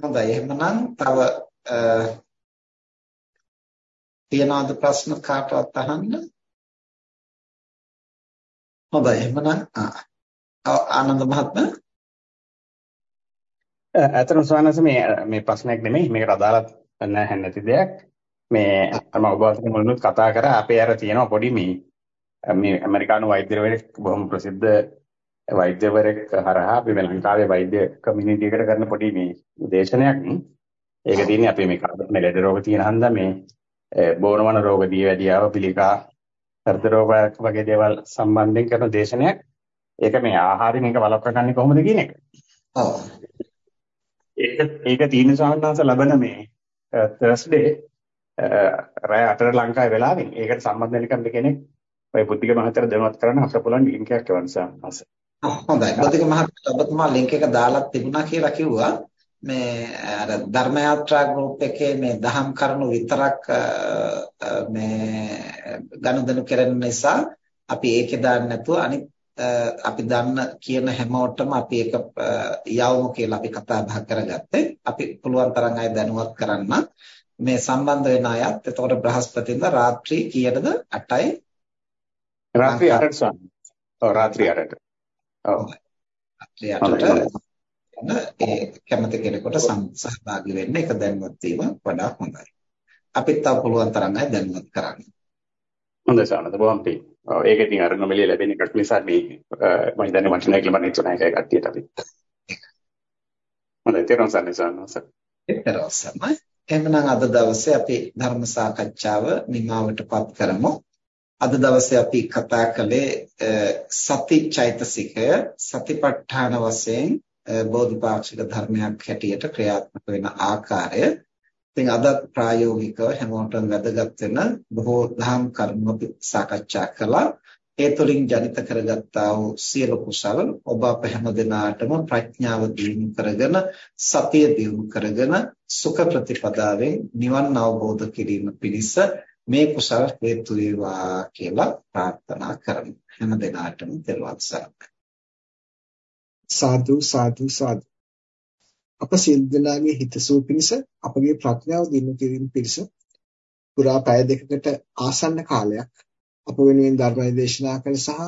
හොඳයි. එහෙනම් තව තියනවාද ප්‍රශ්න කාටවත් අහන්න? හොඳයි. එහෙනම් ආනන්ද මහත්මයා? ඇත්තටම ස්වාමීන් මේ මේ ප්‍රශ්නයක් නෙමෙයි. මේකට අදාළ නැහැ නැති දෙයක්. මේ මම ඔබ වහන්සේ මුලින්ම කතා කරා. අපේ අර තියෙනවා පොඩි මේ මේ ඇමරිකානු වෛද්‍යවරයෙක් බොහොම ප්‍රසිද්ධ වෛද්‍යවරයෙක් හරහා අපි ලංකාවේ වෛද්‍ය කමියුනිටි එකට කරන පොඩි මේ දේශනයක් ඒක තියෙන්නේ අපි මේ කාර්බන් ලෙඩ රෝග තියෙන හන්දා මේ බෝනවන රෝග දීවැඩියාව පිළිකා හෘද රෝග වගේ දේවල් සම්බන්ධයෙන් කරන දේශනයක් ඒක මේ ආහාරයෙන් මේක වළක්වා ගන්න කොහොමද කියන එක. ඔව්. ඒක ඒක තීන සාහනස ලබන මේ තර්ස්ඩේ රාය 8 ලංකාවේ වෙලාවෙන් ඒකට සම්බන්ධ වෙන කෙනෙක් ඔය බුද්ධික මහත්තයා දැනුවත් කරන්න අපට පුළුවන් ලින්ක් එකක් එවන්න සාහනස. හොඳයි. බුද්ධික මහත්තයා ඔබතුමා ලින්ක් එක දාලා තිබුණා කියලා කිව්වා. මේ අර ධර්ම යාත්‍රා ගෲප් එකේ මේ දහම් කරුණු විතරක් මේ ගනුදෙනු කරන නිසා අපි ඒකේ දාන්න නැතුව අනිත් අපි දන්න කියන හැමෝටම අපි ඒක යවමු කියලා අපි කතා බහ කරගත්තේ. අපි පුළුවන් තරම් අය දැනුවත් කරන්න මේ සම්බන්ධ වෙන අයත් එතකොට බ්‍රහස්පතින්දා රාත්‍රී කීයටද 8යි රාත්‍රී 8ට ස්වාමී. ඔව් රාත්‍රී 8ට. ඔව්. රාත්‍රී 8ට ඒ කැමති කෙනෙකුට සහභාගී වෙන්න ඒක දැනුවත් වීම වඩා හොඳයි. අපිත් තව පුළුවන් තරම් අය දැනුවත් කරන්න. හොඳයි සානද බොහොම පිං. ඔව් ඒක ඉතින් අර නොමිලිය ලැබෙන එකක් නිසා මේ මම හිතන්නේ මට නැහැ කියලා මම හිතුවා ඒක කට්ටියට අපි. හොඳයි තේරුම් ගන්න සානස. ඒතරොස්සම එහෙනම් අද දවසේ අපි ධර්ම සාකච්ඡාව නිමවටපත් කරමු. අද දවසේ අපි කතා කළේ සති චෛතසිකය. සතිපට්ඨාන වශයෙන් බෝධිපාක්ෂික ධර්මයක් හැටියට ක්‍රියාත්මක වෙන ආකාරය. ඉතින් අද ප්‍රායෝගිකව හැමෝටම වැදගත් වෙන බොහෝ දහම් කරුණු අපි සාකච්ඡා කළා. ඒ තුළින් ජනිත කරගත්තා වූ සියලු කුසල ඔබ අප හැම දිනාටම ප්‍රඥාව දිනු කරගෙන සතිය දිනු කරගෙන සුඛ ප්‍රතිපදාවෙන් නිවන් අවබෝධ කිරීම පිණිස මේ කුසල හේතු වේවා කියලා ප්‍රාර්ථනා කරමු. හැම දිනාටම තෙරුවන් සරණයි. සාදු සාදු සාදු. අප සියලු දෙනාගේ හිතසුව පිණිස අපගේ ප්‍රඥාව දිනු කිරීම පිණිස පුරා පැය දෙකකට ආසන්න කාලයක් අප වෙනුවෙන් ධර්ම දේශනා කළ සහ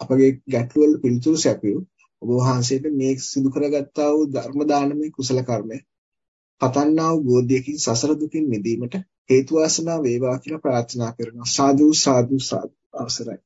අපගේ ගැටළු වල පිළිතුරු සැපයූ ඔබ වහන්සේට මේ සිදු කරගත්තා වූ ධර්ම දානමය කුසල කර්මය පතන්නා වූ බෝධියකින් සසර දුකින් මිදීමට හේතු වාසනා වේවා කියලා ප්‍රාර්ථනා කරනවා. සාදු සාදු සාදු. අවසරයි.